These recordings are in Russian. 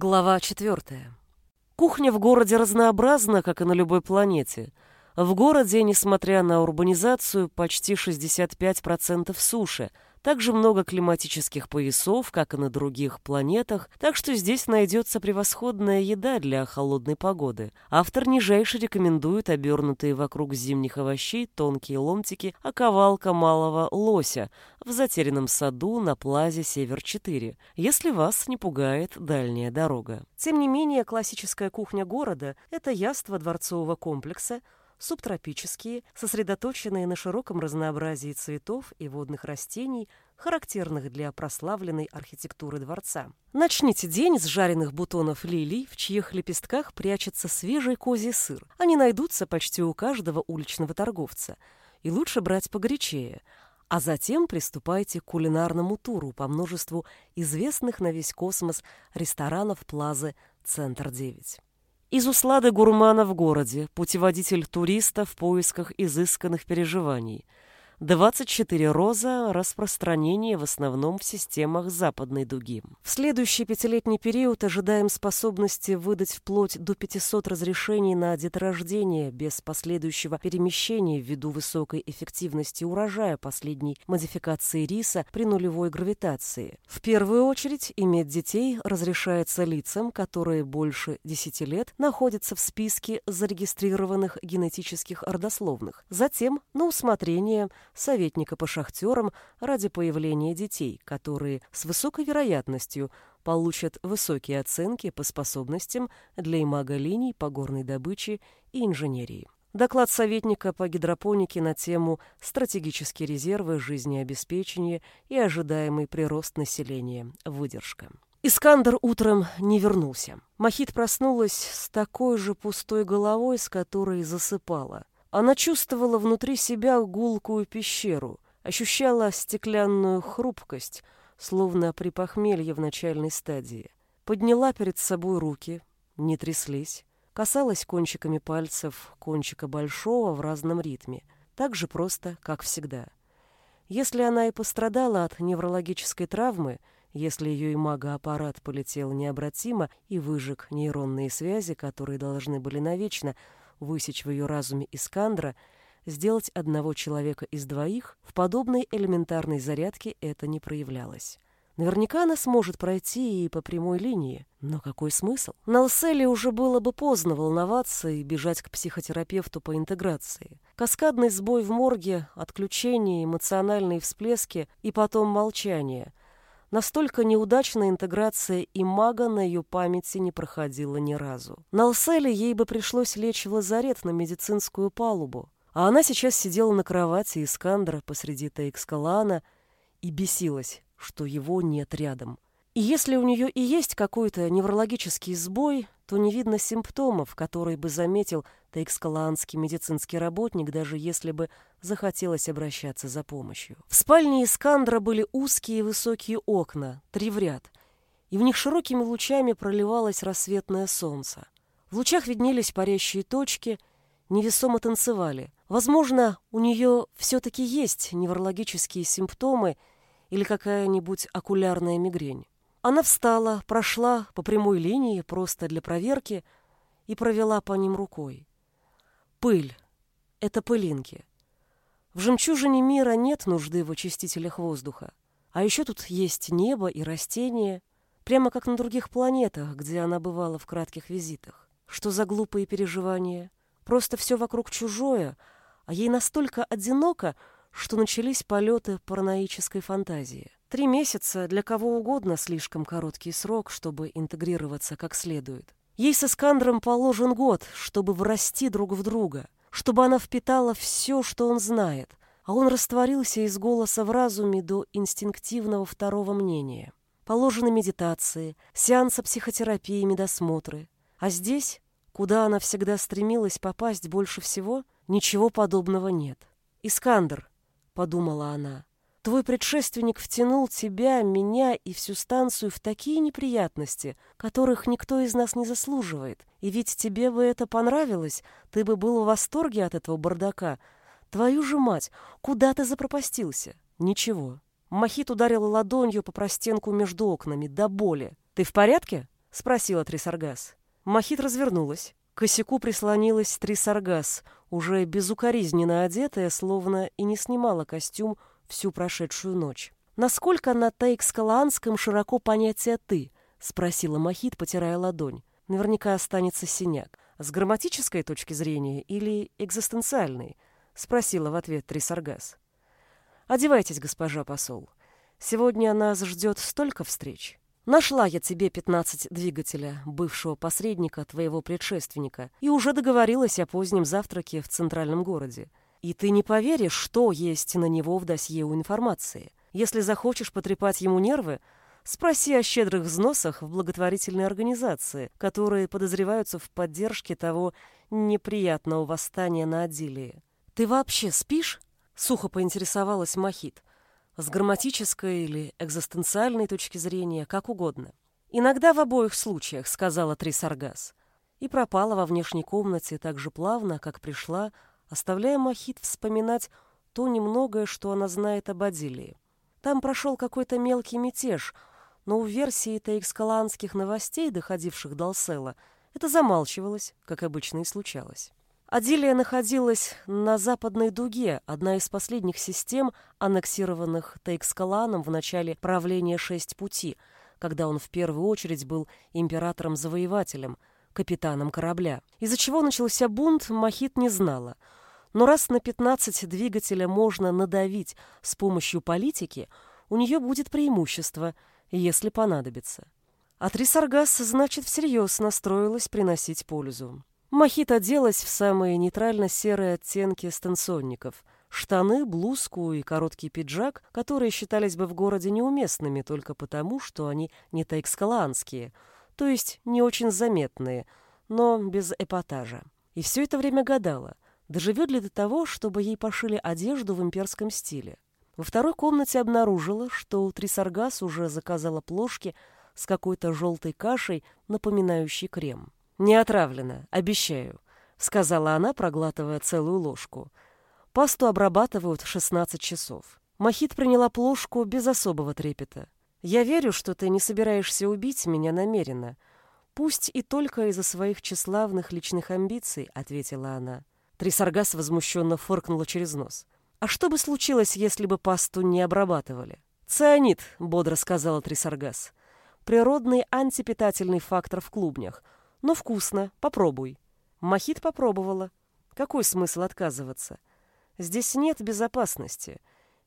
Глава четвертая. Кухня в городе разнообразна, как и на любой планете. В городе, несмотря на урбанизацию, почти 65% суши – также много климатических поясов, как и на других планетах, так что здесь найдется превосходная еда для холодной погоды. Автор нижайше рекомендует обернутые вокруг зимних овощей тонкие ломтики оковалка малого лося в затерянном саду на плазе Север-4, если вас не пугает дальняя дорога. Тем не менее, классическая кухня города – это яство дворцового комплекса – субтропические, сосредоточенные на широком разнообразии цветов и водных растений, характерных для прославленной архитектуры дворца. Начните день с жареных бутонов лилий, в чьих лепестках прячется свежий козий сыр. Они найдутся почти у каждого уличного торговца. И лучше брать погорячее. А затем приступайте к кулинарному туру по множеству известных на весь космос ресторанов Плазы «Центр-9». Из услады гурмана в городе, путеводитель туриста в поисках изысканных переживаний – 24 роза – распространение в основном в системах западной дуги. В следующий пятилетний период ожидаем способности выдать вплоть до 500 разрешений на деторождение без последующего перемещения ввиду высокой эффективности урожая последней модификации риса при нулевой гравитации. В первую очередь иметь детей разрешается лицам, которые больше 10 лет находятся в списке зарегистрированных генетических родословных. Затем, на усмотрение – советника по шахтерам ради появления детей, которые с высокой вероятностью получат высокие оценки по способностям для имаголиний по горной добыче и инженерии. Доклад советника по гидропонике на тему «Стратегические резервы жизнеобеспечения и ожидаемый прирост населения. Выдержка». Искандер утром не вернулся. Махит проснулась с такой же пустой головой, с которой засыпала. Она чувствовала внутри себя гулкую пещеру, ощущала стеклянную хрупкость, словно при похмелье в начальной стадии. Подняла перед собой руки, не тряслись, касалась кончиками пальцев кончика большого в разном ритме, так же просто, как всегда. Если она и пострадала от неврологической травмы, если ее имагоаппарат полетел необратимо и выжег нейронные связи, которые должны были навечно высечь в ее разуме Искандра, сделать одного человека из двоих, в подобной элементарной зарядке это не проявлялось. Наверняка она сможет пройти и по прямой линии. Но какой смысл? На Лселе уже было бы поздно волноваться и бежать к психотерапевту по интеграции. Каскадный сбой в морге, отключение, эмоциональные всплески и потом молчание. Настолько неудачная интеграция и мага на ее памяти не проходила ни разу. На Алселе ей бы пришлось лечь в лазарет на медицинскую палубу, а она сейчас сидела на кровати Искандра посреди Таикскалана и бесилась, что его нет рядом. И если у нее и есть какой-то неврологический сбой, то не видно симптомов, которые бы заметил таикскалаанский медицинский работник, даже если бы захотелось обращаться за помощью. В спальне Искандра были узкие высокие окна, три в ряд, и в них широкими лучами проливалось рассветное солнце. В лучах виднелись парящие точки, невесомо танцевали. Возможно, у нее все-таки есть неврологические симптомы или какая-нибудь окулярная мигрень. Она встала, прошла по прямой линии просто для проверки и провела по ним рукой. Пыль. Это пылинки. В жемчужине мира нет нужды в очистителях воздуха. А еще тут есть небо и растения, прямо как на других планетах, где она бывала в кратких визитах. Что за глупые переживания? Просто все вокруг чужое, а ей настолько одиноко, что начались полеты параноической фантазии. Три месяца для кого угодно слишком короткий срок, чтобы интегрироваться как следует. Ей с Искандром положен год, чтобы врасти друг в друга, чтобы она впитала все, что он знает, а он растворился из голоса в разуме до инстинктивного второго мнения. Положены медитации, сеансы психотерапии, медосмотры. А здесь, куда она всегда стремилась попасть больше всего, ничего подобного нет. «Искандр», — подумала она, Твой предшественник втянул тебя, меня и всю станцию в такие неприятности, которых никто из нас не заслуживает. И ведь тебе бы это понравилось, ты бы был в восторге от этого бардака. Твою же мать, куда ты запропастился? Ничего. Махит ударила ладонью по простенку между окнами, до боли. Ты в порядке? — спросила Трисаргас. Махит развернулась. К косяку прислонилась Трисаргас, уже безукоризненно одетая, словно и не снимала костюм всю прошедшую ночь. «Насколько на тейкскалаанском широко понятие «ты»?» — спросила Махит, потирая ладонь. «Наверняка останется синяк. С грамматической точки зрения или экзистенциальной?» — спросила в ответ Трисаргас. «Одевайтесь, госпожа посол. Сегодня нас ждет столько встреч. Нашла я тебе пятнадцать двигателя, бывшего посредника твоего предшественника, и уже договорилась о позднем завтраке в центральном городе. И ты не поверишь, что есть на него в досье у информации. Если захочешь потрепать ему нервы, спроси о щедрых взносах в благотворительные организации, которые подозреваются в поддержке того неприятного восстания на Адилии. «Ты вообще спишь?» — сухо поинтересовалась Махит. С грамматической или экзистенциальной точки зрения, как угодно. «Иногда в обоих случаях», — сказала Трисаргас. И пропала во внешней комнате так же плавно, как пришла, оставляя Махит вспоминать то немногое, что она знает об Адилии. Там прошел какой-то мелкий мятеж, но у версии тейкскаланских новостей, доходивших до Алсела, это замалчивалось, как обычно и случалось. Адилия находилась на западной дуге, одна из последних систем, аннексированных Тейкскаланом в начале правления «Шесть пути», когда он в первую очередь был императором-завоевателем, капитаном корабля. Из-за чего начался бунт, Махит не знала. Но раз на 15 двигателя можно надавить с помощью политики, у нее будет преимущество, если понадобится. А Трисаргас, значит, всерьез настроилась приносить пользу. Махит оделась в самые нейтрально-серые оттенки станционников. Штаны, блузку и короткий пиджак, которые считались бы в городе неуместными только потому, что они не тайкскалаанские, то есть не очень заметные, но без эпатажа. И все это время гадала, доживет ли до того, чтобы ей пошили одежду в имперском стиле. Во второй комнате обнаружила, что Трисаргас уже заказала плошки с какой-то желтой кашей, напоминающей крем. «Не отравлено, обещаю», — сказала она, проглатывая целую ложку. «Пасту обрабатывают 16 часов». Махит приняла плошку без особого трепета. «Я верю, что ты не собираешься убить меня намеренно. Пусть и только из-за своих тщеславных личных амбиций», — ответила она. Трисаргас возмущенно фыркнула через нос. «А что бы случилось, если бы пасту не обрабатывали?» «Цианид», — бодро сказала Трисаргас. «Природный антипитательный фактор в клубнях — но вкусно, попробуй. Махит попробовала. Какой смысл отказываться? Здесь нет безопасности,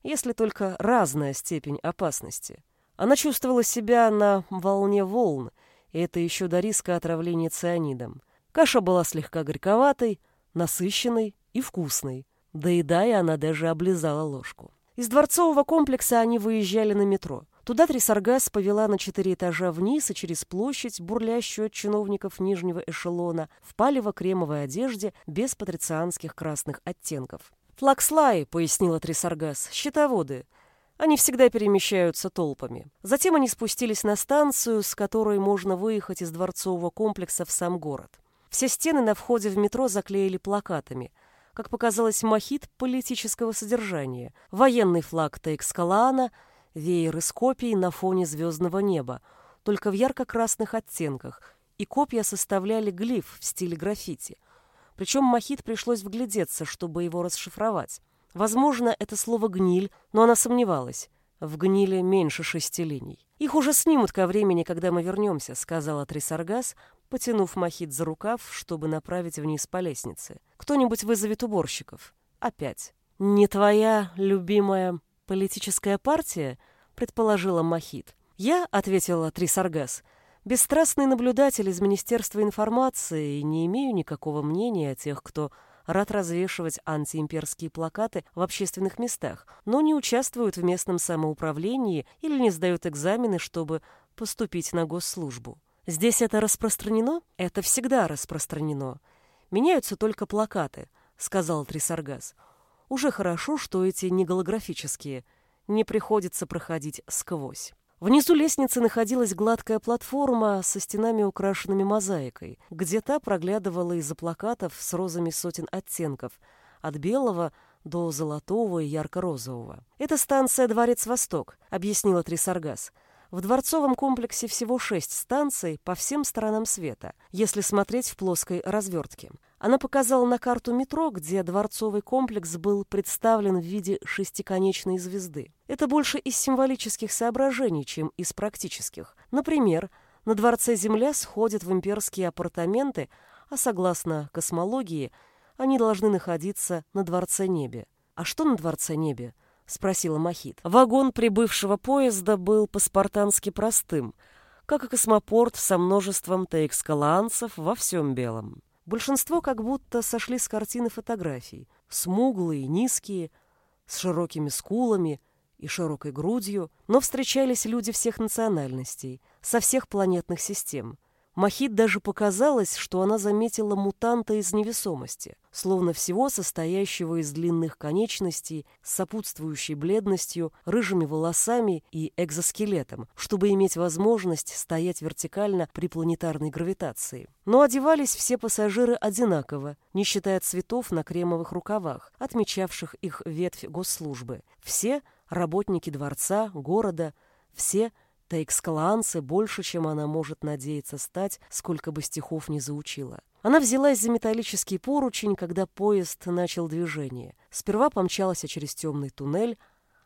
если только разная степень опасности. Она чувствовала себя на волне волн, и это еще до риска отравления цианидом. Каша была слегка горьковатой, насыщенной и вкусной. Доедая, она даже облизала ложку. Из дворцового комплекса они выезжали на метро. Туда Трисаргас повела на четыре этажа вниз и через площадь, бурлящую от чиновников нижнего эшелона, в палево-кремовой одежде без патрицианских красных оттенков. «Флакслаи», — пояснила Трисаргас, — «щитоводы». Они всегда перемещаются толпами. Затем они спустились на станцию, с которой можно выехать из дворцового комплекса в сам город. Все стены на входе в метро заклеили плакатами. Как показалось, мохит политического содержания. Военный флаг Тейкскалаана — веер из копий на фоне звездного неба, только в ярко-красных оттенках, и копья составляли глиф в стиле граффити. Причем Махит пришлось вглядеться, чтобы его расшифровать. Возможно, это слово «гниль», но она сомневалась. В гниле меньше шести линий. «Их уже снимут ко времени, когда мы вернемся», — сказала Трисаргас, потянув Махит за рукав, чтобы направить вниз по лестнице. «Кто-нибудь вызовет уборщиков. Опять. Не твоя любимая «Политическая партия?» — предположила Махит. «Я», — ответила Трисаргас, — «бесстрастный наблюдатель из Министерства информации и не имею никакого мнения о тех, кто рад развешивать антиимперские плакаты в общественных местах, но не участвуют в местном самоуправлении или не сдают экзамены, чтобы поступить на госслужбу. Здесь это распространено? Это всегда распространено. Меняются только плакаты», — сказал Трисаргас. Уже хорошо, что эти не голографические. Не приходится проходить сквозь. Внизу лестницы находилась гладкая платформа со стенами, украшенными мозаикой, где та проглядывала из-за плакатов с розами сотен оттенков, от белого до золотого и ярко-розового. «Это станция «Дворец Восток», — объяснила Трисаргас. В дворцовом комплексе всего шесть станций по всем сторонам света, если смотреть в плоской развертке. Она показала на карту метро, где дворцовый комплекс был представлен в виде шестиконечной звезды. Это больше из символических соображений, чем из практических. Например, на дворце Земля сходит в имперские апартаменты, а согласно космологии, они должны находиться на дворце Небе. А что на дворце Небе? — спросила Махит. Вагон прибывшего поезда был по-спартански простым, как и космопорт со множеством тейкскаланцев во всем белом. Большинство как будто сошли с картины фотографий. Смуглые, низкие, с широкими скулами и широкой грудью, но встречались люди всех национальностей, со всех планетных систем — Махит даже показалось, что она заметила мутанта из невесомости, словно всего состоящего из длинных конечностей, сопутствующей бледностью, рыжими волосами и экзоскелетом, чтобы иметь возможность стоять вертикально при планетарной гравитации. Но одевались все пассажиры одинаково, не считая цветов на кремовых рукавах, отмечавших их ветвь госслужбы. Все – работники дворца, города, все – Тейкскаланцы больше, чем она может надеяться стать, сколько бы стихов не заучила. Она взялась за металлический поручень, когда поезд начал движение. Сперва помчался через темный туннель,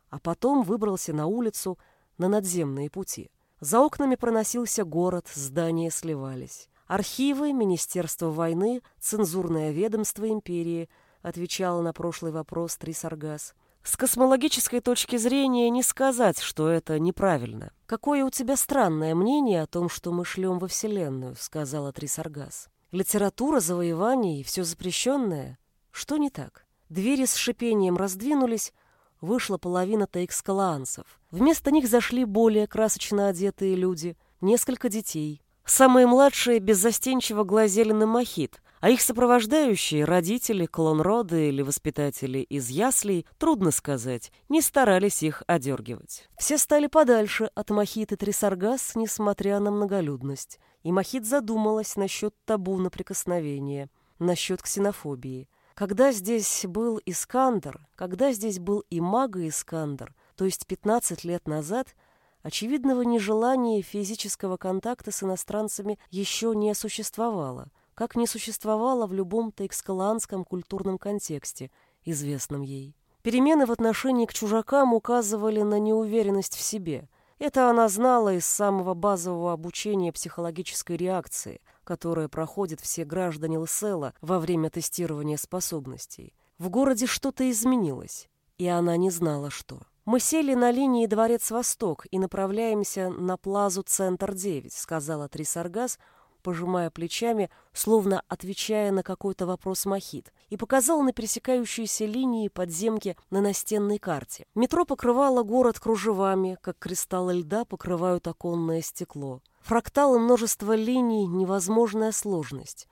а потом выбрался на улицу на надземные пути. За окнами проносился город, здания сливались. Архивы, Министерство войны, цензурное ведомство империи отвечало на прошлый вопрос Трисаргас. С космологической точки зрения не сказать, что это неправильно. «Какое у тебя странное мнение о том, что мы шлем во Вселенную», — сказала Трисаргас. «Литература, завоевание и все запрещенное? Что не так?» Двери с шипением раздвинулись, вышла половина тейкскалаанцев. Вместо них зашли более красочно одетые люди, несколько детей. Самые младшие беззастенчиво глазели на мохит, а их сопровождающие, родители, клон-роды или воспитатели из яслей, трудно сказать, не старались их одергивать. Все стали подальше от Махит и Трисаргас, несмотря на многолюдность. И Махит задумалась насчет табу на прикосновение, насчет ксенофобии. Когда здесь был Искандер, когда здесь был и мага Искандер, то есть 15 лет назад, очевидного нежелания физического контакта с иностранцами еще не существовало – как не существовало в любом тейкскаланском культурном контексте, известном ей. Перемены в отношении к чужакам указывали на неуверенность в себе. Это она знала из самого базового обучения психологической реакции, которая проходит все граждане Лсела во время тестирования способностей. В городе что-то изменилось, и она не знала, что. «Мы сели на линии Дворец Восток и направляемся на плазу Центр-9», сказала Трисаргас, пожимая плечами, словно отвечая на какой-то вопрос Махит, и показал на пересекающиеся линии подземки на настенной карте. Метро покрывало город кружевами, как кристаллы льда покрывают оконное стекло. Фракталы множества линий — невозможная сложность.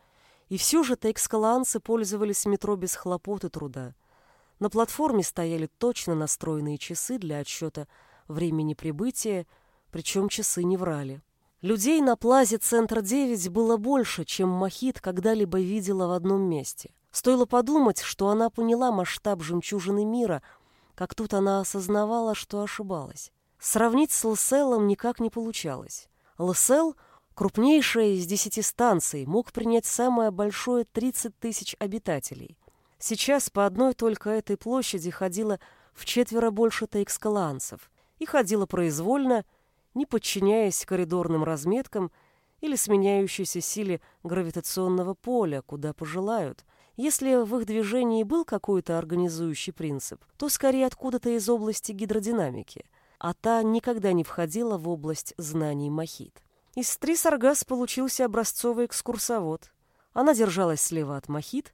И все же тейкскаланцы пользовались метро без хлопот и труда. На платформе стояли точно настроенные часы для отсчета времени прибытия, причем часы не врали. Людей на плазе Центр 9 было больше, чем Махит когда-либо видела в одном месте. Стоило подумать, что она поняла масштаб жемчужины мира, как тут она осознавала, что ошибалась. Сравнить с Лселом никак не получалось. Лсел, крупнейшая из десяти станций, мог принять самое большое 30 тысяч обитателей. Сейчас по одной только этой площади ходило в четверо больше тейкскаланцев. И ходило произвольно, не подчиняясь коридорным разметкам или сменяющейся силе гравитационного поля, куда пожелают. Если в их движении был какой-то организующий принцип, то скорее откуда-то из области гидродинамики, а та никогда не входила в область знаний Махит. Из Трисаргас получился образцовый экскурсовод. Она держалась слева от Махит,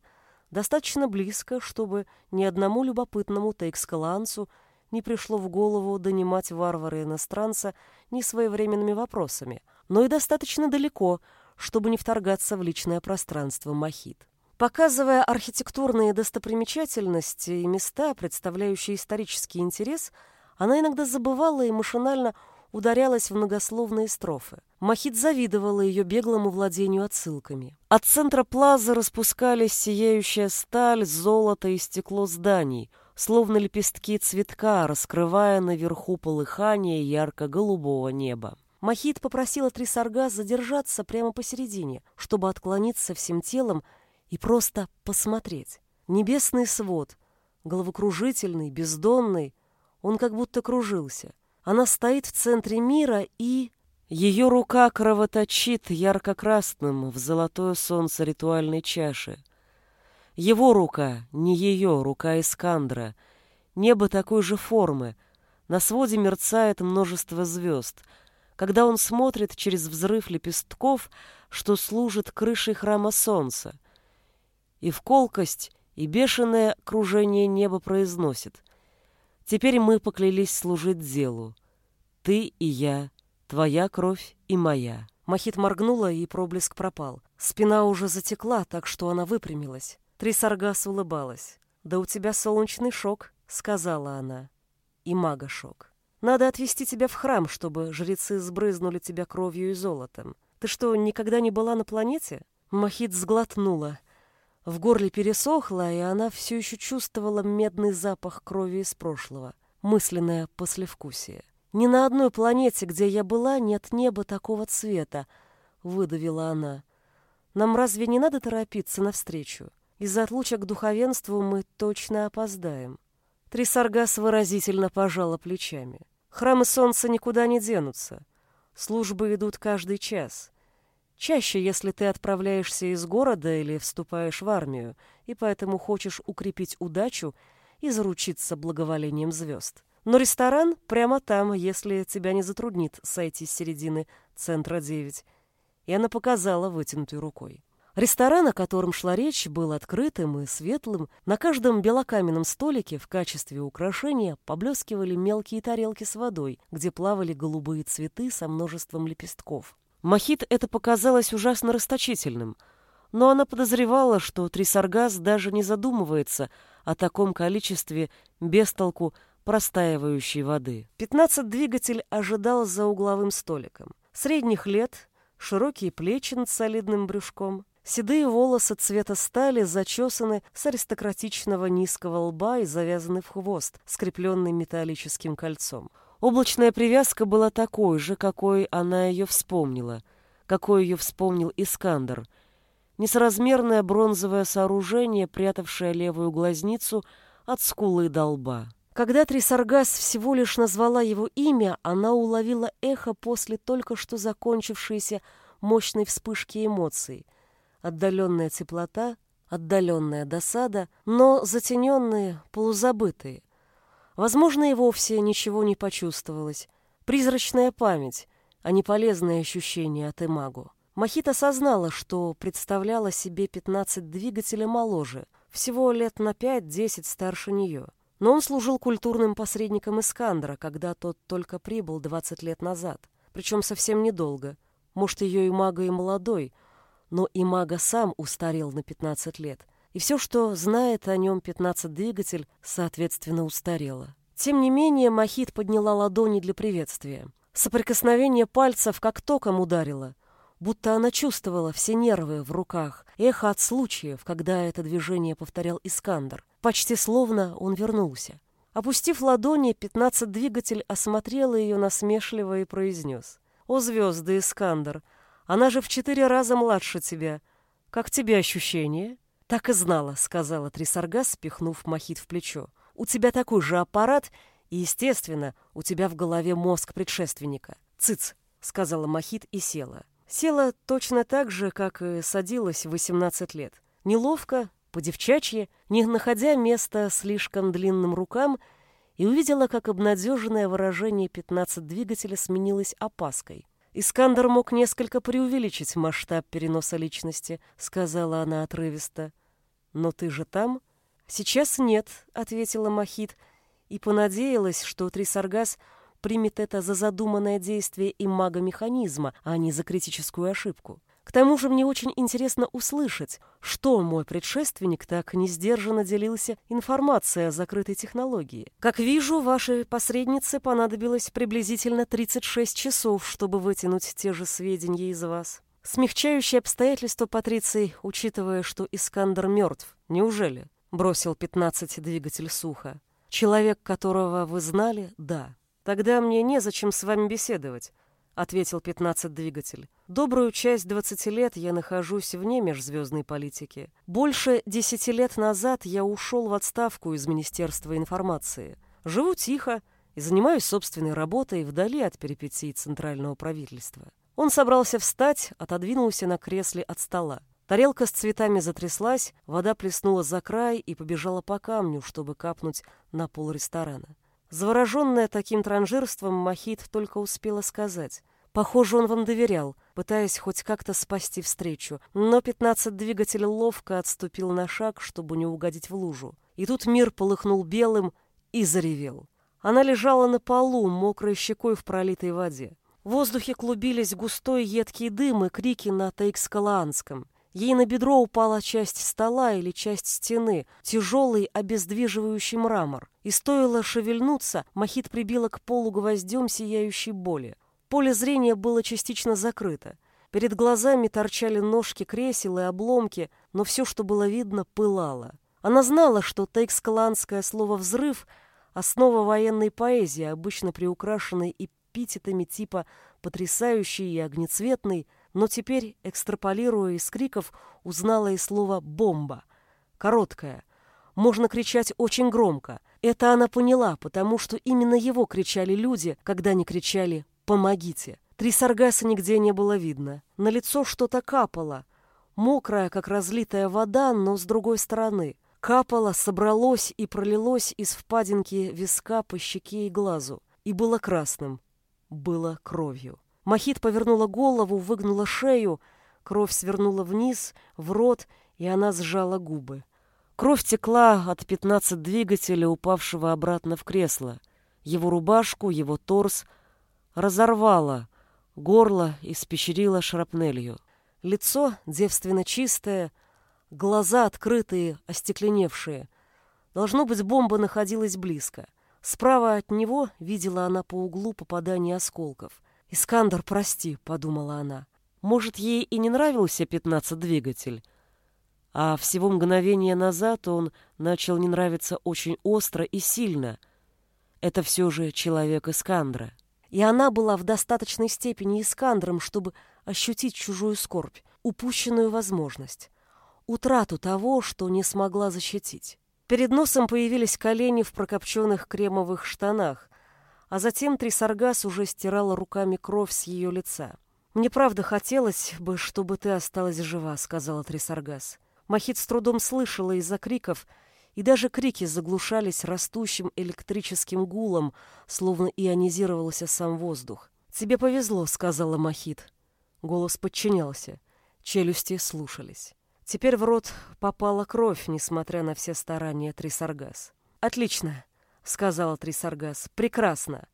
достаточно близко, чтобы ни одному любопытному тейкскаланцу не пришло в голову донимать варвара-иностранца несвоевременными вопросами, но и достаточно далеко, чтобы не вторгаться в личное пространство Махит. Показывая архитектурные достопримечательности и места, представляющие исторический интерес, она иногда забывала и машинально ударялась в многословные строфы. Махит завидовала ее беглому владению отсылками. От центра плаза распускались сияющая сталь, золото и стекло зданий, словно лепестки цветка, раскрывая наверху полыхание ярко-голубого неба. Махит попросила Трисаргас задержаться прямо посередине, чтобы отклониться всем телом и просто посмотреть. Небесный свод, головокружительный, бездонный, он как будто кружился. Она стоит в центре мира и... Ее рука кровоточит ярко-красным в золотое солнце ритуальной чаши. Его рука, не ее, рука Искандра. Небо такой же формы. На своде мерцает множество звезд. Когда он смотрит через взрыв лепестков, что служит крышей храма солнца. И в колкость, и бешеное кружение неба произносит. Теперь мы поклялись служить делу. Ты и я, твоя кровь и моя. Махит моргнула, и проблеск пропал. Спина уже затекла, так что она выпрямилась. Трисаргас улыбалась. «Да у тебя солнечный шок», — сказала она. «И мага-шок. Надо отвезти тебя в храм, чтобы жрецы сбрызнули тебя кровью и золотом. Ты что, никогда не была на планете?» Махит сглотнула. В горле пересохло, и она все еще чувствовала медный запах крови из прошлого, мысленное послевкусие. «Ни на одной планете, где я была, нет неба такого цвета», — выдавила она. «Нам разве не надо торопиться навстречу? Из-за отлучек к духовенству мы точно опоздаем». Трисаргас выразительно пожала плечами. «Храмы солнца никуда не денутся. Службы идут каждый час. Чаще, если ты отправляешься из города или вступаешь в армию, и поэтому хочешь укрепить удачу и заручиться благоволением звезд. Но ресторан прямо там, если тебя не затруднит сойти с середины центра 9. И она показала вытянутой рукой. Ресторан, о котором шла речь, был открытым и светлым. На каждом белокаменном столике в качестве украшения поблескивали мелкие тарелки с водой, где плавали голубые цветы со множеством лепестков. Махит это показалось ужасно расточительным, но она подозревала, что Трисаргас даже не задумывается о таком количестве бестолку простаивающей воды. Пятнадцать двигатель ожидал за угловым столиком. Средних лет, широкие плечи над солидным брюшком, седые волосы цвета стали зачесаны с аристократичного низкого лба и завязаны в хвост, скрепленный металлическим кольцом. Облачная привязка была такой же, какой она ее вспомнила, какой ее вспомнил Искандер. Несоразмерное бронзовое сооружение, прятавшее левую глазницу от скулы до лба. Когда Трисаргас всего лишь назвала его имя, она уловила эхо после только что закончившейся мощной вспышки эмоций. Отдаленная теплота, отдаленная досада, но затененные, полузабытые. Возможно, и вовсе ничего не почувствовалось. Призрачная память, а не полезное ощущение от Имагу. Махита осознала, что представляла себе 15 двигателя моложе, всего лет на 5-10 старше нее. Но он служил культурным посредником Искандра, когда тот только прибыл 20 лет назад. Причем совсем недолго. Может, ее Имага и молодой, но Имага сам устарел на 15 лет — и все, что знает о нем 15-двигатель, соответственно, устарело. Тем не менее, Махит подняла ладони для приветствия. Соприкосновение пальцев как током ударило, будто она чувствовала все нервы в руках, эхо от случаев, когда это движение повторял Искандер. Почти словно он вернулся. Опустив ладони, пятнадцать двигатель осмотрел ее насмешливо и произнес. «О, звезды, Искандер, она же в четыре раза младше тебя. Как тебе ощущения?» «Так и знала», — сказала Трисарга, спихнув Махит в плечо. «У тебя такой же аппарат, и, естественно, у тебя в голове мозг предшественника. Цыц», — сказала Махит и села. Села точно так же, как и садилась в 18 лет. Неловко, по-девчачьи, не находя места слишком длинным рукам, и увидела, как обнадеженное выражение 15 двигателя сменилось опаской. «Искандер мог несколько преувеличить масштаб переноса личности», — сказала она отрывисто. «Но ты же там?» «Сейчас нет», — ответила Махит, и понадеялась, что Трисаргас примет это за задуманное действие и мага-механизма, а не за критическую ошибку. К тому же мне очень интересно услышать, что мой предшественник так несдержанно делился информацией о закрытой технологии. Как вижу, вашей посреднице понадобилось приблизительно 36 часов, чтобы вытянуть те же сведения из вас. Смягчающее обстоятельство Патриций, учитывая, что Искандер мертв. Неужели? Бросил пятнадцать двигатель сухо. Человек, которого вы знали, да. Тогда мне незачем с вами беседовать, ответил 15 двигатель. Добрую часть 20 лет я нахожусь вне межзвездной политики. Больше 10 лет назад я ушел в отставку из Министерства информации. Живу тихо и занимаюсь собственной работой вдали от перипетий центрального правительства. Он собрался встать, отодвинулся на кресле от стола. Тарелка с цветами затряслась, вода плеснула за край и побежала по камню, чтобы капнуть на пол ресторана. Завороженная таким транжирством, Махит только успела сказать. Похоже, он вам доверял, пытаясь хоть как-то спасти встречу, но пятнадцать двигателей ловко отступил на шаг, чтобы не угодить в лужу. И тут мир полыхнул белым и заревел. Она лежала на полу, мокрой щекой в пролитой воде. В воздухе клубились густой едкий дым и крики на тейкскалаанском. Ей на бедро упала часть стола или часть стены, тяжелый обездвиживающий мрамор. И стоило шевельнуться, Махит прибила к полу гвоздем сияющей боли. Поле зрения было частично закрыто. Перед глазами торчали ножки кресел и обломки, но все, что было видно, пылало. Она знала, что тейкскаланское слово «взрыв» — основа военной поэзии, обычно приукрашенной эпитетами типа «потрясающий» и «огнецветный», но теперь, экстраполируя из криков, узнала и слово «бомба». Короткое. Можно кричать очень громко. Это она поняла, потому что именно его кричали люди, когда не кричали «помогите». Три саргаса нигде не было видно. На лицо что-то капало. Мокрая, как разлитая вода, но с другой стороны. Капало, собралось и пролилось из впадинки виска по щеке и глазу. И было красным. Было кровью. Махит повернула голову, выгнула шею, кровь свернула вниз, в рот, и она сжала губы. Кровь текла от пятнадцать двигателя, упавшего обратно в кресло. Его рубашку, его торс разорвала, горло испещрило шрапнелью. Лицо девственно чистое, глаза открытые, остекленевшие. Должно быть, бомба находилась близко. Справа от него видела она по углу попадание осколков — «Искандер, прости», — подумала она. Может, ей и не нравился пятнадцать-двигатель, а всего мгновение назад он начал не нравиться очень остро и сильно. Это все же человек Искандра. И она была в достаточной степени Искандром, чтобы ощутить чужую скорбь, упущенную возможность, утрату того, что не смогла защитить. Перед носом появились колени в прокопченных кремовых штанах, а затем Трисаргас уже стирала руками кровь с ее лица. «Мне правда хотелось бы, чтобы ты осталась жива», — сказала Трисаргас. Махит с трудом слышала из-за криков, и даже крики заглушались растущим электрическим гулом, словно ионизировался сам воздух. «Тебе повезло», — сказала Махит. Голос подчинялся. Челюсти слушались. Теперь в рот попала кровь, несмотря на все старания Трисаргас. «Отлично сказала Трисаргас. Прекрасно.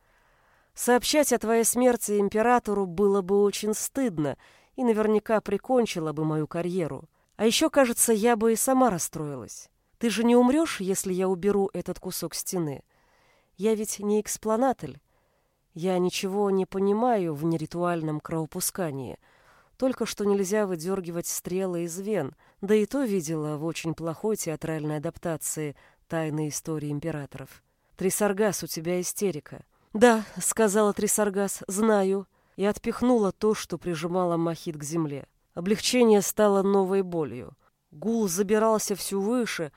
Сообщать о твоей смерти императору было бы очень стыдно и наверняка прикончило бы мою карьеру. А еще, кажется, я бы и сама расстроилась. Ты же не умрешь, если я уберу этот кусок стены? Я ведь не экспланатель. Я ничего не понимаю в неритуальном кровопускании. Только что нельзя выдергивать стрелы из вен, да и то видела в очень плохой театральной адаптации тайной истории императоров. Трисаргас, у тебя истерика. Да, сказала Трисаргас, знаю, и отпихнула то, что прижимала Махит к земле. Облегчение стало новой болью. Гул забирался все выше,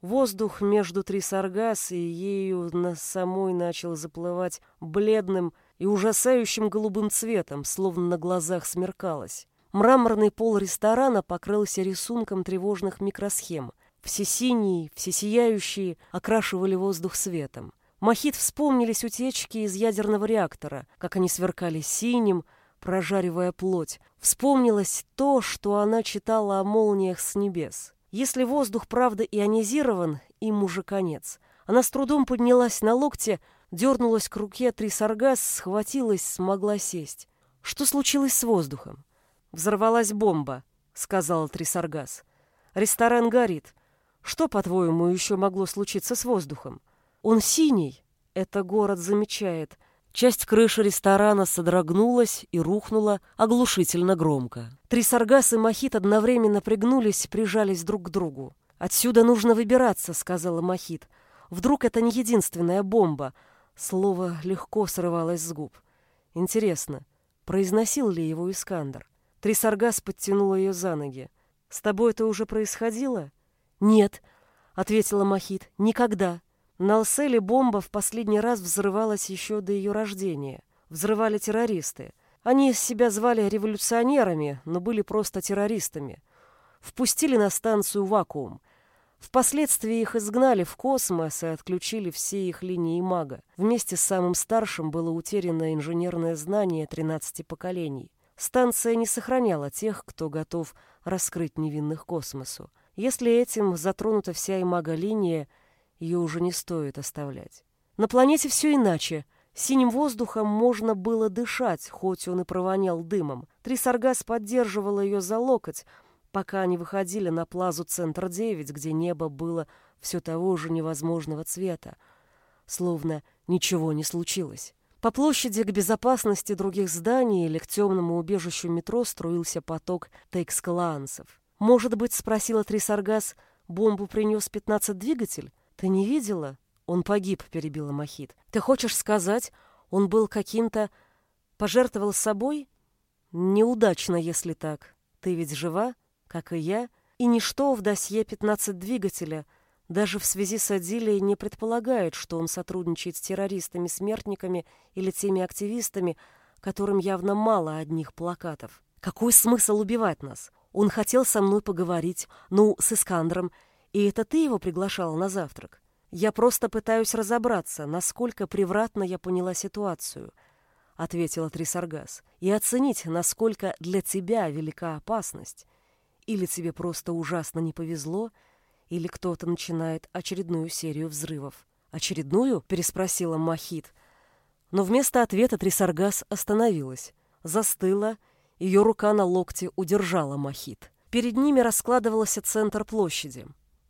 воздух между Трисаргас и ею на самой начал заплывать бледным и ужасающим голубым цветом, словно на глазах смеркалось. Мраморный пол ресторана покрылся рисунком тревожных микросхем — все синие, все сияющие окрашивали воздух светом. Махит вспомнились утечки из ядерного реактора, как они сверкали синим, прожаривая плоть. Вспомнилось то, что она читала о молниях с небес. Если воздух правда ионизирован, им уже конец. Она с трудом поднялась на локте, дернулась к руке Трисаргас, схватилась, смогла сесть. Что случилось с воздухом? Взорвалась бомба, сказала Трисаргас. Ресторан горит. Что, по-твоему, еще могло случиться с воздухом? Он синий. Это город замечает. Часть крыши ресторана содрогнулась и рухнула оглушительно громко. Трисаргас и Махит одновременно пригнулись, прижались друг к другу. «Отсюда нужно выбираться», — сказала Махит. Вдруг это не единственная бомба? Слово легко срывалось с губ. Интересно, произносил ли его Искандер? Трисаргас подтянула ее за ноги. «С тобой это уже происходило?» «Нет», — ответила Махит, — «никогда». На Алселе бомба в последний раз взрывалась еще до ее рождения. Взрывали террористы. Они себя звали революционерами, но были просто террористами. Впустили на станцию вакуум. Впоследствии их изгнали в космос и отключили все их линии мага. Вместе с самым старшим было утеряно инженерное знание 13 поколений. Станция не сохраняла тех, кто готов раскрыть невинных космосу. Если этим затронута вся имага-линия, ее уже не стоит оставлять. На планете все иначе. Синим воздухом можно было дышать, хоть он и провонял дымом. Трисаргас поддерживала ее за локоть, пока они выходили на плазу Центр-9, где небо было все того же невозможного цвета, словно ничего не случилось. По площади к безопасности других зданий или к темному убежищу метро струился поток тейкскалаанцев. «Может быть, — спросила Трисаргас, — бомбу принес пятнадцать двигатель? Ты не видела?» «Он погиб», — перебила Махит. «Ты хочешь сказать, он был каким-то... пожертвовал собой?» «Неудачно, если так. Ты ведь жива, как и я, и ничто в досье пятнадцать двигателя — даже в связи с Адилией не предполагает, что он сотрудничает с террористами-смертниками или теми активистами, которым явно мало одних плакатов. Какой смысл убивать нас? Он хотел со мной поговорить, ну, с Искандром, и это ты его приглашала на завтрак. Я просто пытаюсь разобраться, насколько превратно я поняла ситуацию, ответила Трисаргас, и оценить, насколько для тебя велика опасность. Или тебе просто ужасно не повезло, или кто-то начинает очередную серию взрывов. «Очередную?» — переспросила Махит. Но вместо ответа Трисаргас остановилась. Застыла, ее рука на локте удержала Махит. Перед ними раскладывался центр площади.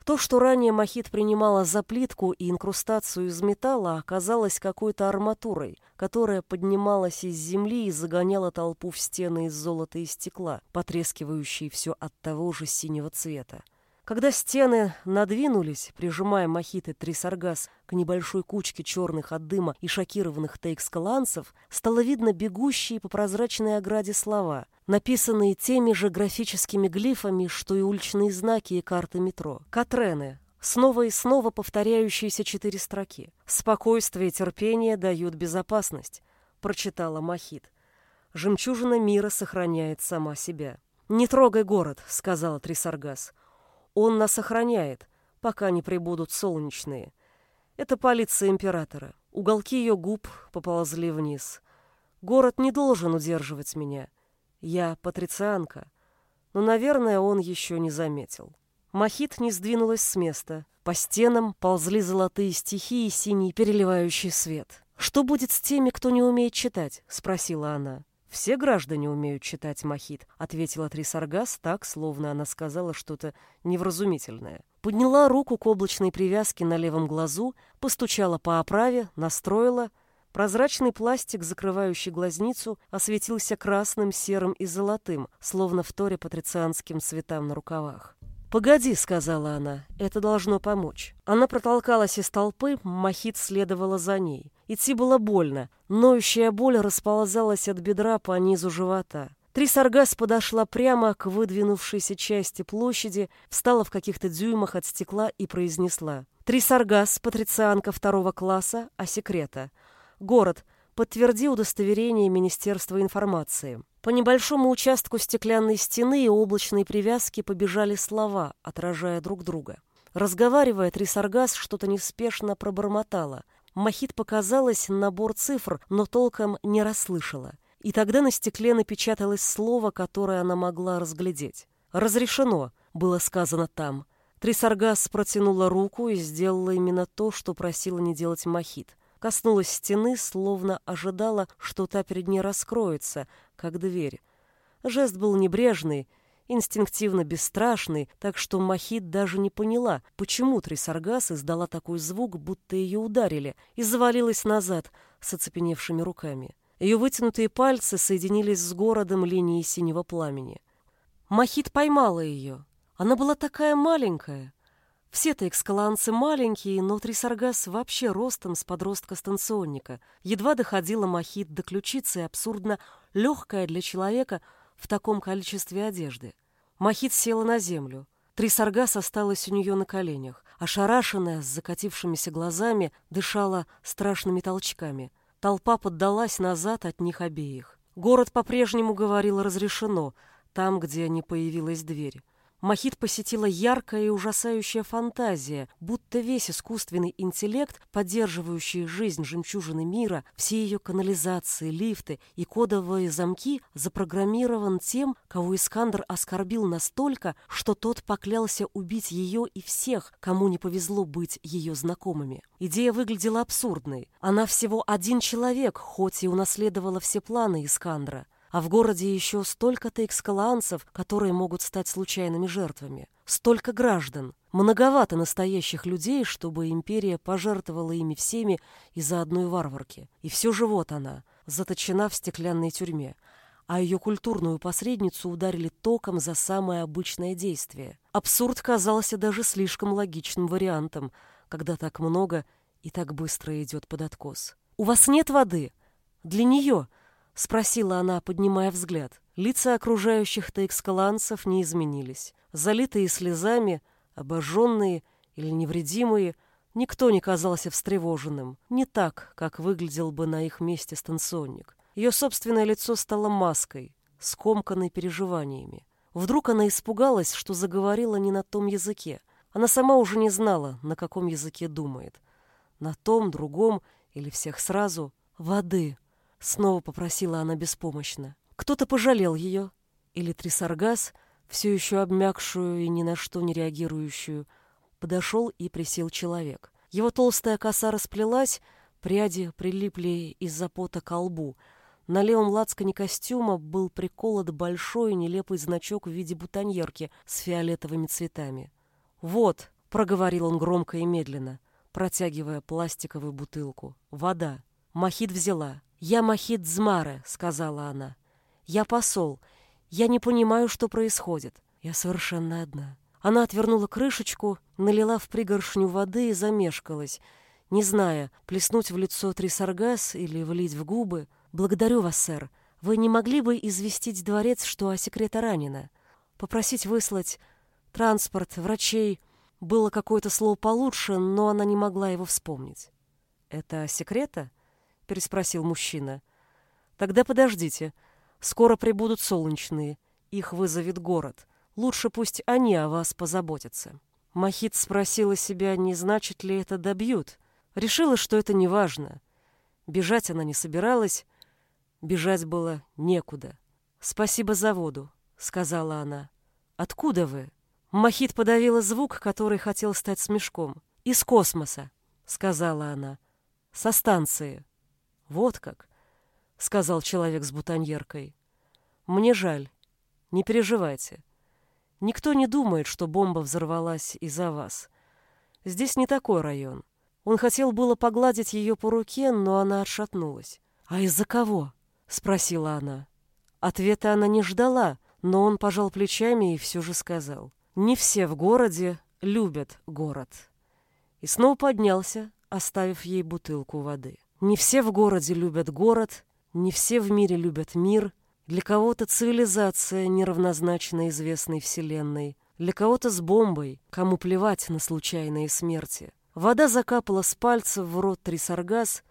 То, что ранее Махит принимала за плитку и инкрустацию из металла, оказалось какой-то арматурой, которая поднималась из земли и загоняла толпу в стены из золота и стекла, потрескивающие все от того же синего цвета. Когда стены надвинулись, прижимая мохиты Трисаргас к небольшой кучке черных от дыма и шокированных тейкскаланцев, стало видно бегущие по прозрачной ограде слова, написанные теми же графическими глифами, что и уличные знаки и карты метро. Катрены, снова и снова повторяющиеся четыре строки. «Спокойствие и терпение дают безопасность», — прочитала Махит. «Жемчужина мира сохраняет сама себя». «Не трогай город», — сказала Трисаргас. Он нас охраняет, пока не прибудут солнечные. Это полиция императора. Уголки ее губ поползли вниз. Город не должен удерживать меня. Я патрицианка. Но, наверное, он еще не заметил. Махит не сдвинулась с места. По стенам ползли золотые стихи и синий переливающий свет. «Что будет с теми, кто не умеет читать?» — спросила она. «Все граждане умеют читать махит», — ответила Трисаргас так, словно она сказала что-то невразумительное. Подняла руку к облачной привязке на левом глазу, постучала по оправе, настроила. Прозрачный пластик, закрывающий глазницу, осветился красным, серым и золотым, словно в торе патрицианским цветам на рукавах. «Погоди», — сказала она, — «это должно помочь». Она протолкалась из толпы, Махит следовала за ней. Идти было больно, ноющая боль расползалась от бедра по низу живота. Трисаргас подошла прямо к выдвинувшейся части площади, встала в каких-то дюймах от стекла и произнесла. «Трисаргас, патрицианка второго класса, а секрета. Город, подтверди удостоверение Министерства информации». По небольшому участку стеклянной стены и облачной привязки побежали слова, отражая друг друга. Разговаривая, Трисаргас что-то неспешно пробормотала. Махит показалось набор цифр, но толком не расслышала. И тогда на стекле напечаталось слово, которое она могла разглядеть. «Разрешено», — было сказано там. Трисаргас протянула руку и сделала именно то, что просила не делать Махит коснулась стены, словно ожидала, что та перед ней раскроется, как дверь. Жест был небрежный, инстинктивно бесстрашный, так что Махит даже не поняла, почему Трисаргас издала такой звук, будто ее ударили, и завалилась назад с оцепеневшими руками. Ее вытянутые пальцы соединились с городом линией синего пламени. Махит поймала ее. Она была такая маленькая, Все-то экскаланцы маленькие, но Трисаргас вообще ростом с подростка-станционника. Едва доходила махит до ключицы абсурдно легкая для человека в таком количестве одежды. Махит села на землю. Трисаргас осталась у нее на коленях. Ошарашенная, с закатившимися глазами, дышала страшными толчками. Толпа поддалась назад от них обеих. Город по-прежнему говорил разрешено, там, где не появилась дверь. Махит посетила яркая и ужасающая фантазия, будто весь искусственный интеллект, поддерживающий жизнь жемчужины мира, все ее канализации, лифты и кодовые замки, запрограммирован тем, кого Искандер оскорбил настолько, что тот поклялся убить ее и всех, кому не повезло быть ее знакомыми. Идея выглядела абсурдной. Она всего один человек, хоть и унаследовала все планы Искандра. А в городе еще столько-то экскаланцев, которые могут стать случайными жертвами. Столько граждан. Многовато настоящих людей, чтобы империя пожертвовала ими всеми из-за одной варварки. И все же вот она, заточена в стеклянной тюрьме. А ее культурную посредницу ударили током за самое обычное действие. Абсурд казался даже слишком логичным вариантом, когда так много и так быстро идет под откос. «У вас нет воды?» «Для нее!» — спросила она, поднимая взгляд. Лица окружающих таэкскаланцев не изменились. Залитые слезами, обожженные или невредимые, никто не казался встревоженным. Не так, как выглядел бы на их месте станционник. Ее собственное лицо стало маской, скомканной переживаниями. Вдруг она испугалась, что заговорила не на том языке. Она сама уже не знала, на каком языке думает. На том, другом или всех сразу. Воды. Снова попросила она беспомощно. Кто-то пожалел ее. Или Трисаргас, все еще обмякшую и ни на что не реагирующую, подошел и присел человек. Его толстая коса расплелась, пряди прилипли из-за пота к лбу. На левом лацкане костюма был приколот большой нелепый значок в виде бутоньерки с фиолетовыми цветами. «Вот», — проговорил он громко и медленно, протягивая пластиковую бутылку, — «вода». Махит взяла. «Я Махит Дзмаре», — сказала она. «Я посол. Я не понимаю, что происходит. Я совершенно одна». Она отвернула крышечку, налила в пригоршню воды и замешкалась, не зная, плеснуть в лицо трисаргас или влить в губы. «Благодарю вас, сэр. Вы не могли бы известить дворец, что о секрета ранена? Попросить выслать транспорт, врачей...» Было какое-то слово получше, но она не могла его вспомнить. «Это секрета?» — переспросил мужчина. «Тогда подождите. Скоро прибудут солнечные. Их вызовет город. Лучше пусть они о вас позаботятся». Махит спросила себя, не значит ли это добьют. Решила, что это не важно. Бежать она не собиралась. Бежать было некуда. «Спасибо за воду», — сказала она. «Откуда вы?» Махит подавила звук, который хотел стать смешком. «Из космоса», — сказала она. «Со станции». «Вот как», — сказал человек с бутоньеркой. «Мне жаль. Не переживайте. Никто не думает, что бомба взорвалась из-за вас. Здесь не такой район». Он хотел было погладить ее по руке, но она отшатнулась. «А из-за кого?» — спросила она. Ответа она не ждала, но он пожал плечами и все же сказал. «Не все в городе любят город». И снова поднялся, оставив ей бутылку воды. Не все в городе любят город, не все в мире любят мир. Для кого-то цивилизация неравнозначна известной вселенной, для кого-то с бомбой, кому плевать на случайные смерти. Вода закапала с пальцев в рот Трисаргас,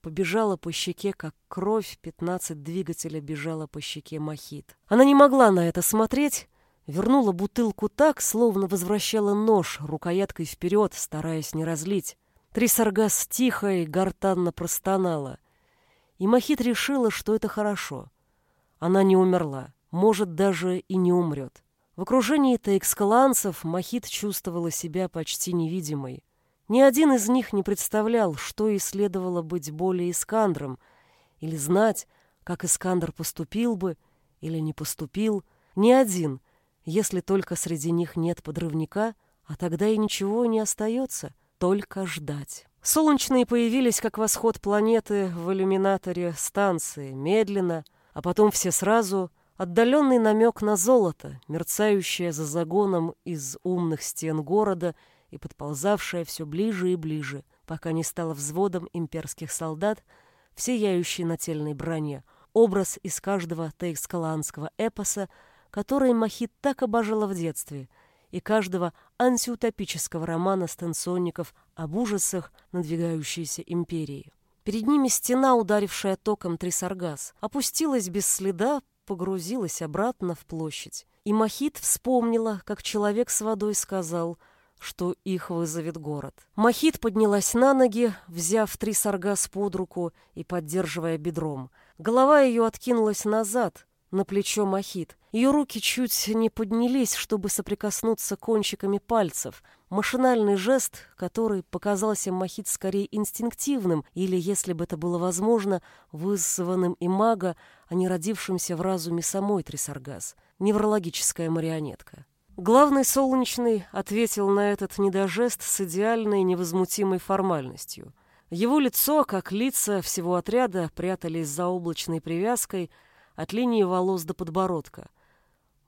побежала по щеке, как кровь, пятнадцать двигателя бежала по щеке Махит. Она не могла на это смотреть, вернула бутылку так, словно возвращала нож рукояткой вперед, стараясь не разлить. Трисаргас тихо и гортанно простонала. И Махит решила, что это хорошо. Она не умерла, может, даже и не умрет. В окружении таэкскаланцев Махит чувствовала себя почти невидимой. Ни один из них не представлял, что ей следовало быть более Искандром, или знать, как Искандр поступил бы или не поступил. Ни один, если только среди них нет подрывника, а тогда и ничего не остается — только ждать. Солнечные появились, как восход планеты в иллюминаторе станции, медленно, а потом все сразу. Отдаленный намек на золото, мерцающее за загоном из умных стен города и подползавшая все ближе и ближе, пока не стала взводом имперских солдат в сияющей нательной броне, образ из каждого тейкскаланского эпоса, который Махит так обожала в детстве, и каждого антиутопического романа станционников об ужасах надвигающейся империи. Перед ними стена, ударившая током Трисаргас, опустилась без следа, погрузилась обратно в площадь. И Махит вспомнила, как человек с водой сказал, что их вызовет город. Махит поднялась на ноги, взяв Трисаргас под руку и поддерживая бедром. Голова ее откинулась назад, на плечо Махит. Ее руки чуть не поднялись, чтобы соприкоснуться кончиками пальцев. Машинальный жест, который показался Махит скорее инстинктивным, или, если бы это было возможно, вызванным и мага, а не родившимся в разуме самой Трисаргас. Неврологическая марионетка. Главный солнечный ответил на этот недожест с идеальной невозмутимой формальностью. Его лицо, как лица всего отряда, прятались за облачной привязкой – от линии волос до подбородка.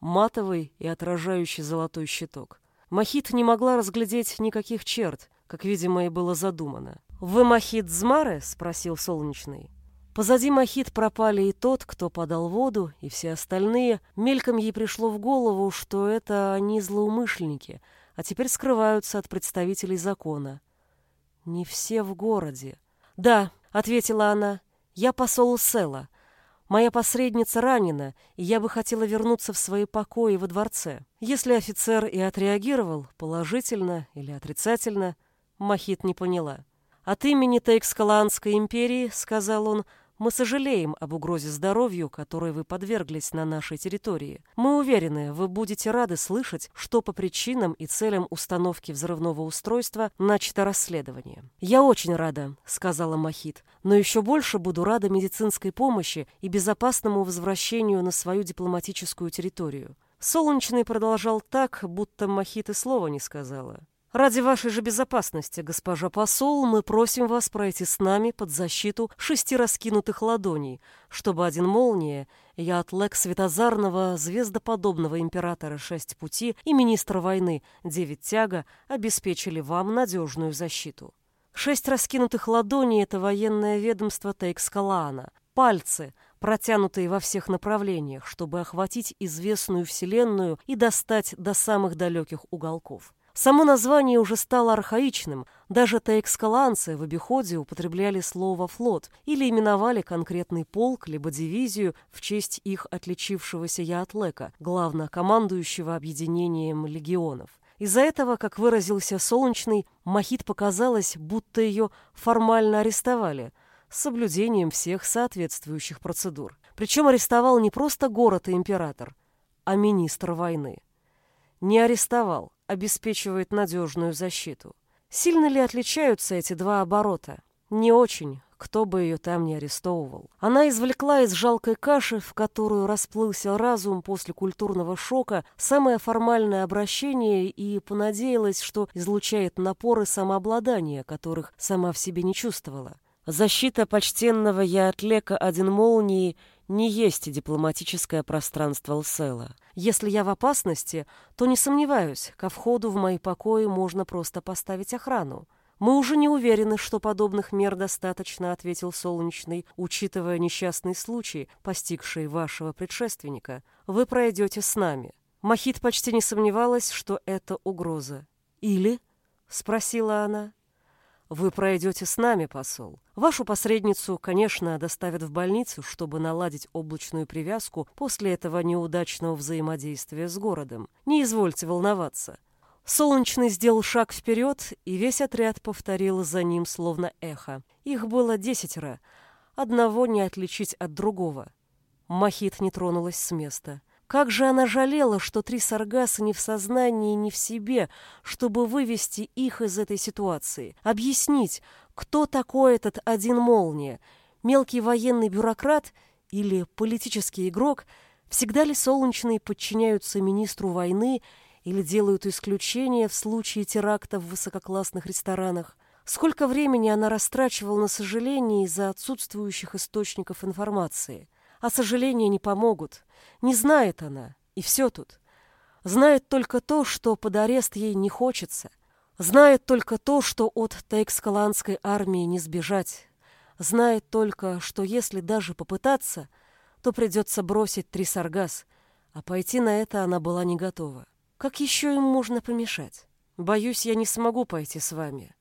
Матовый и отражающий золотой щиток. Махит не могла разглядеть никаких черт, как, видимо, и было задумано. «Вы Махит Змаре?» — спросил Солнечный. Позади Махит пропали и тот, кто подал воду, и все остальные. Мельком ей пришло в голову, что это они злоумышленники, а теперь скрываются от представителей закона. «Не все в городе». «Да», — ответила она, — «я посол Села. Моя посредница ранена, и я бы хотела вернуться в свои покои во дворце. Если офицер и отреагировал, положительно или отрицательно, Махит не поняла. От имени Тейкскаланской империи, сказал он, мы сожалеем об угрозе здоровью, которой вы подверглись на нашей территории. Мы уверены, вы будете рады слышать, что по причинам и целям установки взрывного устройства начато расследование. Я очень рада, сказала Махит, но еще больше буду рада медицинской помощи и безопасному возвращению на свою дипломатическую территорию. Солнечный продолжал так, будто Махит и слова не сказала. Ради вашей же безопасности, госпожа посол, мы просим вас пройти с нами под защиту шести раскинутых ладоней, чтобы один молния, Ятлек Светозарного, звездоподобного императора Шесть Пути и министра войны Девять Тяга обеспечили вам надежную защиту. Шесть раскинутых ладоней — это военное ведомство Тейкскалаана. Пальцы, протянутые во всех направлениях, чтобы охватить известную вселенную и достать до самых далеких уголков. Само название уже стало архаичным, даже таэкскаланцы в обиходе употребляли слово «флот» или именовали конкретный полк либо дивизию в честь их отличившегося Яатлека, главнокомандующего объединением легионов. Из-за этого, как выразился Солнечный, Махит показалось, будто ее формально арестовали, с соблюдением всех соответствующих процедур. Причем арестовал не просто город и император, а министр войны. Не арестовал, обеспечивает надежную защиту. Сильно ли отличаются эти два оборота? Не очень, кто бы ее там не арестовывал. Она извлекла из жалкой каши, в которую расплылся разум после культурного шока, самое формальное обращение и понадеялась, что излучает напоры самообладания, которых сама в себе не чувствовала. Защита почтенного Яатлека один молнии не есть дипломатическое пространство Лсела. Если я в опасности, то не сомневаюсь, ко входу в мои покои можно просто поставить охрану. Мы уже не уверены, что подобных мер достаточно, ответил Солнечный, учитывая несчастный случай, постигший вашего предшественника. Вы пройдете с нами. Махит почти не сомневалась, что это угроза. Или? спросила она. Вы пройдете с нами, посол. Вашу посредницу, конечно, доставят в больницу, чтобы наладить облачную привязку после этого неудачного взаимодействия с городом. Не извольте волноваться. Солнечный сделал шаг вперед, и весь отряд повторил за ним словно эхо. Их было десятеро. Одного не отличить от другого. Махит не тронулась с места. Как же она жалела, что три саргаса не в сознании, не в себе, чтобы вывести их из этой ситуации, объяснить, кто такой этот один молния, мелкий военный бюрократ или политический игрок, всегда ли солнечные подчиняются министру войны или делают исключения в случае теракта в высококлассных ресторанах. Сколько времени она растрачивала на сожаление из-за отсутствующих источников информации – а сожаления не помогут. Не знает она, и все тут. Знает только то, что под арест ей не хочется. Знает только то, что от Тейкскаланской армии не сбежать. Знает только, что если даже попытаться, то придется бросить Трисаргас, а пойти на это она была не готова. Как еще им можно помешать? Боюсь, я не смогу пойти с вами.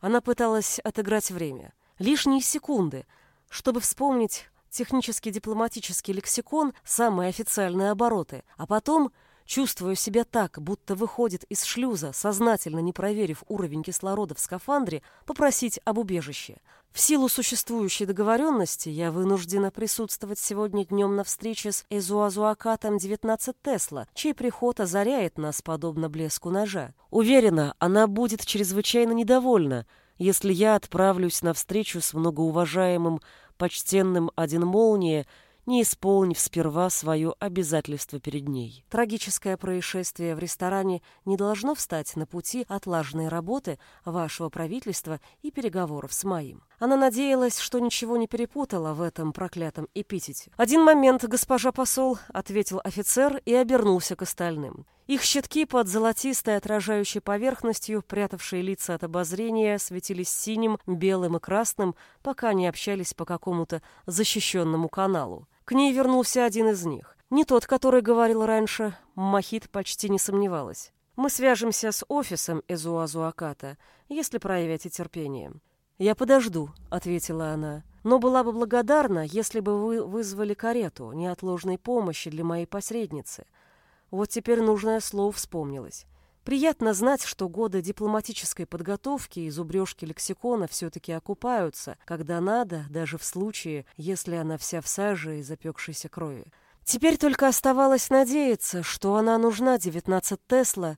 Она пыталась отыграть время. Лишние секунды, чтобы вспомнить технический дипломатический лексикон, самые официальные обороты, а потом, чувствуя себя так, будто выходит из шлюза, сознательно не проверив уровень кислорода в скафандре, попросить об убежище. В силу существующей договоренности я вынуждена присутствовать сегодня днем на встрече с Эзуазуакатом 19 Тесла, чей приход озаряет нас подобно блеску ножа. Уверена, она будет чрезвычайно недовольна, если я отправлюсь на встречу с многоуважаемым почтенным один молния, не исполнив сперва свое обязательство перед ней. Трагическое происшествие в ресторане не должно встать на пути отлаженной работы вашего правительства и переговоров с моим. Она надеялась, что ничего не перепутала в этом проклятом эпитете. «Один момент, госпожа посол», — ответил офицер и обернулся к остальным. Их щитки под золотистой отражающей поверхностью, прятавшие лица от обозрения, светились синим, белым и красным, пока не общались по какому-то защищенному каналу. К ней вернулся один из них. Не тот, который говорил раньше. Махит почти не сомневалась. Мы свяжемся с офисом Эзуазуаката, если проявите терпение. «Я подожду», — ответила она. «Но была бы благодарна, если бы вы вызвали карету неотложной помощи для моей посредницы. Вот теперь нужное слово вспомнилось. Приятно знать, что годы дипломатической подготовки и зубрежки лексикона все-таки окупаются, когда надо, даже в случае, если она вся в саже и запекшейся крови. Теперь только оставалось надеяться, что она нужна 19 Тесла,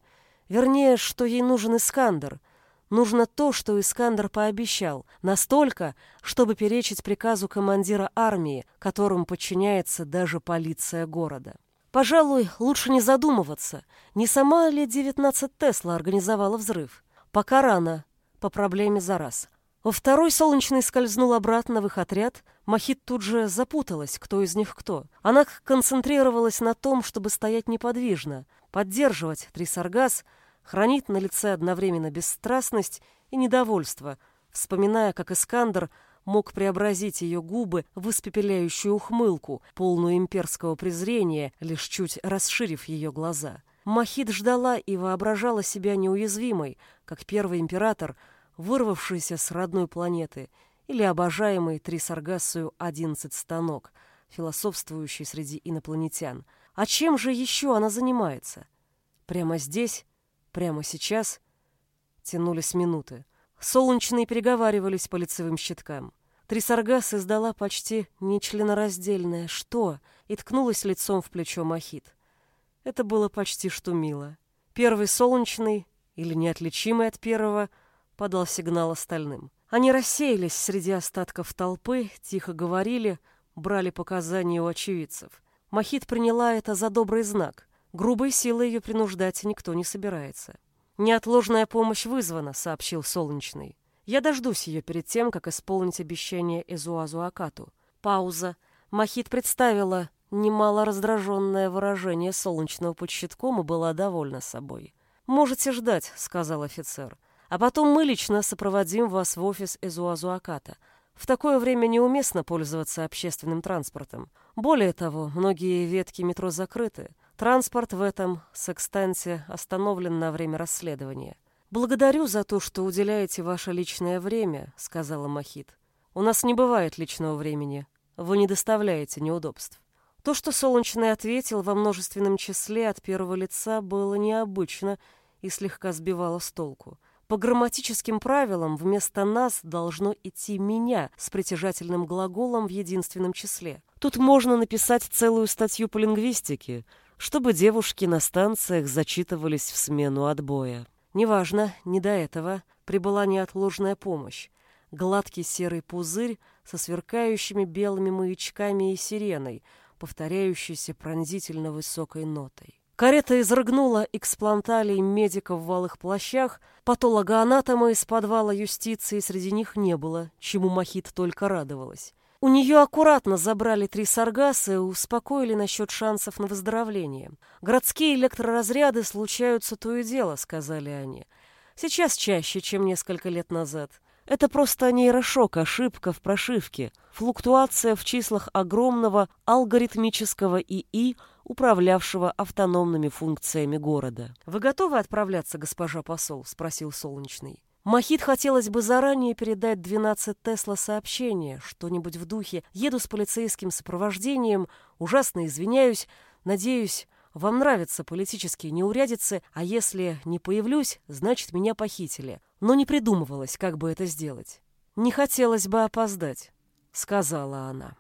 вернее, что ей нужен Искандер. Нужно то, что Искандер пообещал, настолько, чтобы перечить приказу командира армии, которому подчиняется даже полиция города. Пожалуй, лучше не задумываться, не сама ли 19 Тесла организовала взрыв. Пока рано, по проблеме за раз. Во второй солнечный скользнул обратно в их отряд. Махит тут же запуталась, кто из них кто. Она концентрировалась на том, чтобы стоять неподвижно, поддерживать Трисаргас, хранить на лице одновременно бесстрастность и недовольство, вспоминая, как Искандер – мог преобразить ее губы в испепеляющую ухмылку, полную имперского презрения, лишь чуть расширив ее глаза. Махид ждала и воображала себя неуязвимой, как первый император, вырвавшийся с родной планеты, или обожаемый Трисаргассою одиннадцать станок, философствующий среди инопланетян. А чем же еще она занимается? Прямо здесь, прямо сейчас тянулись минуты. Солнечные переговаривались по лицевым щиткам. Трисаргас издала почти нечленораздельное «что» и ткнулась лицом в плечо Махит. Это было почти что мило. Первый солнечный, или неотличимый от первого, подал сигнал остальным. Они рассеялись среди остатков толпы, тихо говорили, брали показания у очевидцев. Махит приняла это за добрый знак. Грубой силой ее принуждать никто не собирается. «Неотложная помощь вызвана», — сообщил Солнечный. «Я дождусь ее перед тем, как исполнить обещание Эзуазу Акату». Пауза. Махит представила немало раздраженное выражение Солнечного под щитком и была довольна собой. «Можете ждать», — сказал офицер. «А потом мы лично сопроводим вас в офис Эзуазу Аката. В такое время неуместно пользоваться общественным транспортом. Более того, многие ветки метро закрыты. Транспорт в этом секстанте остановлен на время расследования. «Благодарю за то, что уделяете ваше личное время», — сказала Махит. «У нас не бывает личного времени. Вы не доставляете неудобств». То, что Солнечный ответил во множественном числе от первого лица, было необычно и слегка сбивало с толку. По грамматическим правилам вместо «нас» должно идти «меня» с притяжательным глаголом в единственном числе. Тут можно написать целую статью по лингвистике — чтобы девушки на станциях зачитывались в смену отбоя. Неважно, не до этого прибыла неотложная помощь. Гладкий серый пузырь со сверкающими белыми маячками и сиреной, повторяющейся пронзительно высокой нотой. Карета изрыгнула экспланталей медиков в валых плащах, патологоанатома из подвала юстиции среди них не было, чему Махит только радовалась. У нее аккуратно забрали три саргаса и успокоили насчет шансов на выздоровление. «Городские электроразряды случаются то и дело», — сказали они. Сейчас чаще, чем несколько лет назад. Это просто нейрошок, ошибка в прошивке, флуктуация в числах огромного алгоритмического ИИ, управлявшего автономными функциями города. «Вы готовы отправляться, госпожа посол?» — спросил Солнечный. Махит хотелось бы заранее передать 12 Тесла сообщение, что-нибудь в духе «Еду с полицейским сопровождением, ужасно извиняюсь, надеюсь, вам нравятся политические неурядицы, а если не появлюсь, значит, меня похитили». Но не придумывалось, как бы это сделать. «Не хотелось бы опоздать», — сказала она.